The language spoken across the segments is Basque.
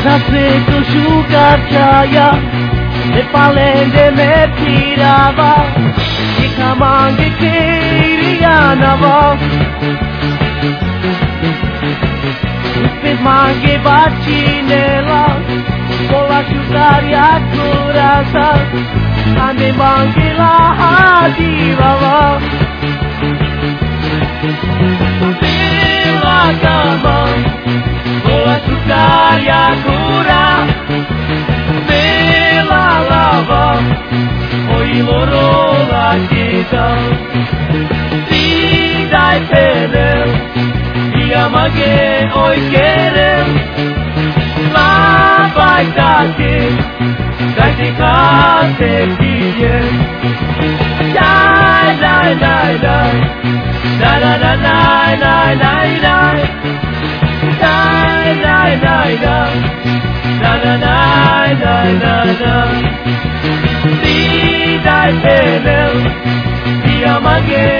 nada se conjuga ya de palen de me tiraba que jamás que quería nava Fez mangue bati nela Vou ajudar e a A me mangue lá, a diva Kimorola kita Tidai pelem Iamage oi kerem La baitake Kaiti kate piye Dai dai dai dai Dai dai dai dai dai dai dai Dai dai dai dai Dai dai dai dai dai dai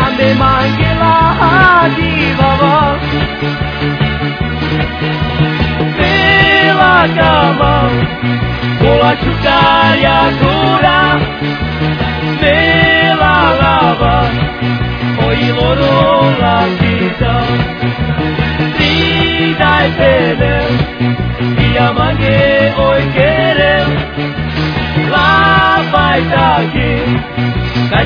Ande mangela hadi baba Bela kama Kola chuka ya kura Bela lava Oi loro la vita Rida e pede oi kere La baita ki Ia mange oi kere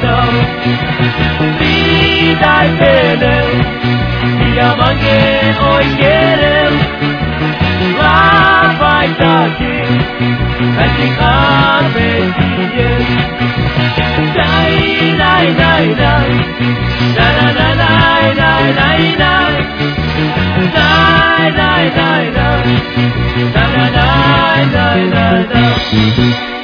Santo, vida y pene, diamante hoy quieren, la baita aquí, practicarme bien. Dai, dai, dai, dai, da da da dai, dai, dai, dai, dai, dai, dai, dai, da da dai, dai, dai, dai.